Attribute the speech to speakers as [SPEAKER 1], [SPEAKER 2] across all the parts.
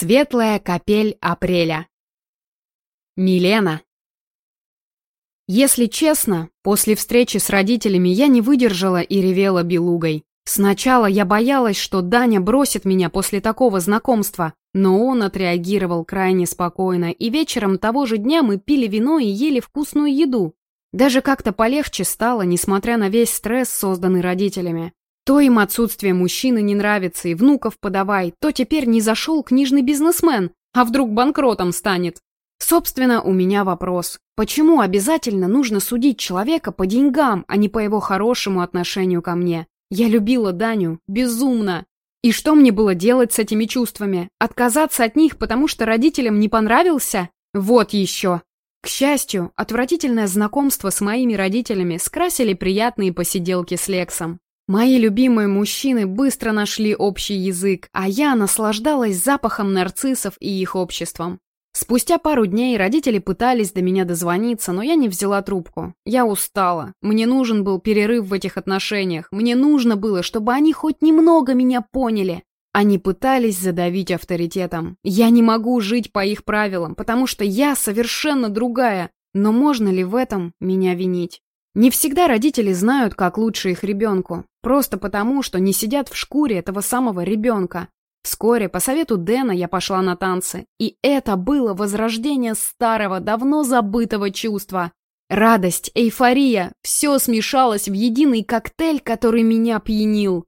[SPEAKER 1] Светлая капель апреля. Милена. Если честно, после встречи с родителями я не выдержала и ревела белугой. Сначала я боялась, что Даня бросит меня после такого знакомства, но он отреагировал крайне спокойно, и вечером того же дня мы пили вино и ели вкусную еду. Даже как-то полегче стало, несмотря на весь стресс, созданный родителями. То им отсутствие мужчины не нравится и внуков подавай, то теперь не зашел книжный бизнесмен, а вдруг банкротом станет. Собственно, у меня вопрос. Почему обязательно нужно судить человека по деньгам, а не по его хорошему отношению ко мне? Я любила Даню, безумно. И что мне было делать с этими чувствами? Отказаться от них, потому что родителям не понравился? Вот еще. К счастью, отвратительное знакомство с моими родителями скрасили приятные посиделки с Лексом. Мои любимые мужчины быстро нашли общий язык, а я наслаждалась запахом нарциссов и их обществом. Спустя пару дней родители пытались до меня дозвониться, но я не взяла трубку. Я устала. Мне нужен был перерыв в этих отношениях. Мне нужно было, чтобы они хоть немного меня поняли. Они пытались задавить авторитетом. Я не могу жить по их правилам, потому что я совершенно другая. Но можно ли в этом меня винить? Не всегда родители знают, как лучше их ребенку, просто потому, что не сидят в шкуре этого самого ребенка. Вскоре, по совету Дэна, я пошла на танцы, и это было возрождение старого, давно забытого чувства. Радость, эйфория – все смешалось в единый коктейль, который меня пьянил.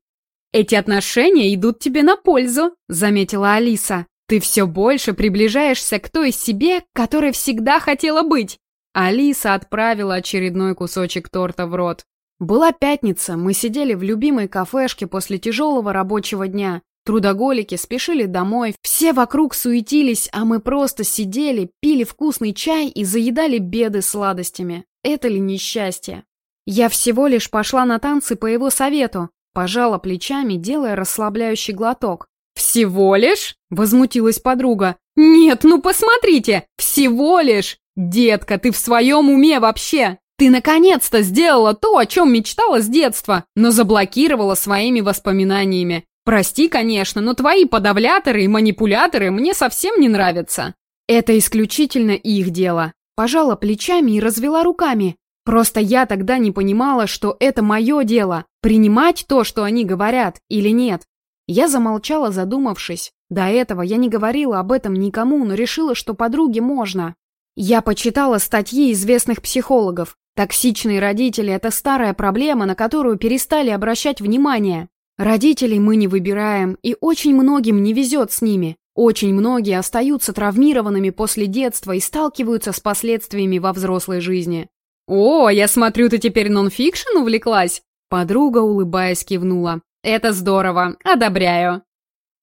[SPEAKER 1] «Эти отношения идут тебе на пользу», – заметила Алиса. «Ты все больше приближаешься к той себе, которой всегда хотела быть. Алиса отправила очередной кусочек торта в рот. Была пятница, мы сидели в любимой кафешке после тяжелого рабочего дня. Трудоголики спешили домой, все вокруг суетились, а мы просто сидели, пили вкусный чай и заедали беды сладостями. Это ли несчастье? Я всего лишь пошла на танцы по его совету, пожала плечами, делая расслабляющий глоток. «Всего лишь?» — возмутилась подруга. «Нет, ну посмотрите! Всего лишь! «Детка, ты в своем уме вообще? Ты наконец-то сделала то, о чем мечтала с детства, но заблокировала своими воспоминаниями. Прости, конечно, но твои подавляторы и манипуляторы мне совсем не нравятся». Это исключительно их дело. Пожала плечами и развела руками. Просто я тогда не понимала, что это мое дело, принимать то, что они говорят, или нет. Я замолчала, задумавшись. До этого я не говорила об этом никому, но решила, что подруге можно. Я почитала статьи известных психологов. Токсичные родители – это старая проблема, на которую перестали обращать внимание. Родителей мы не выбираем, и очень многим не везет с ними. Очень многие остаются травмированными после детства и сталкиваются с последствиями во взрослой жизни. «О, я смотрю, ты теперь нонфикшн увлеклась?» Подруга, улыбаясь, кивнула. «Это здорово, одобряю».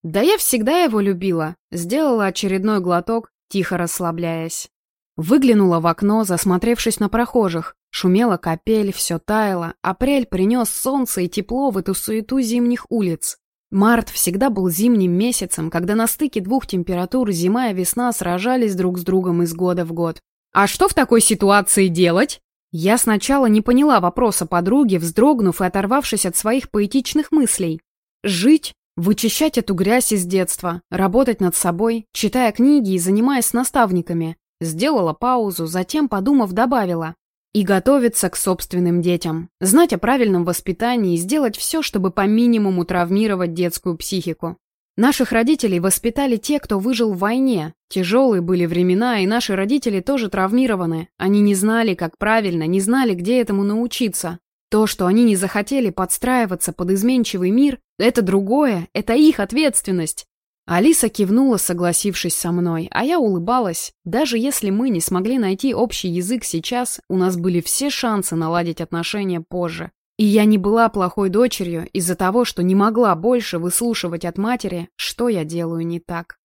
[SPEAKER 1] Да я всегда его любила. Сделала очередной глоток, тихо расслабляясь. Выглянула в окно, засмотревшись на прохожих. Шумела капель, все таяло. Апрель принес солнце и тепло в эту суету зимних улиц. Март всегда был зимним месяцем, когда на стыке двух температур зима и весна сражались друг с другом из года в год. «А что в такой ситуации делать?» Я сначала не поняла вопроса подруги, вздрогнув и оторвавшись от своих поэтичных мыслей. «Жить?» Вычищать эту грязь из детства, работать над собой, читая книги и занимаясь с наставниками. Сделала паузу, затем, подумав, добавила. И готовиться к собственным детям. Знать о правильном воспитании и сделать все, чтобы по минимуму травмировать детскую психику. Наших родителей воспитали те, кто выжил в войне. Тяжелые были времена, и наши родители тоже травмированы. Они не знали, как правильно, не знали, где этому научиться. То, что они не захотели подстраиваться под изменчивый мир, это другое, это их ответственность. Алиса кивнула, согласившись со мной, а я улыбалась. Даже если мы не смогли найти общий язык сейчас, у нас были все шансы наладить отношения позже. И я не была плохой дочерью из-за того, что не могла больше выслушивать от матери, что я делаю не так.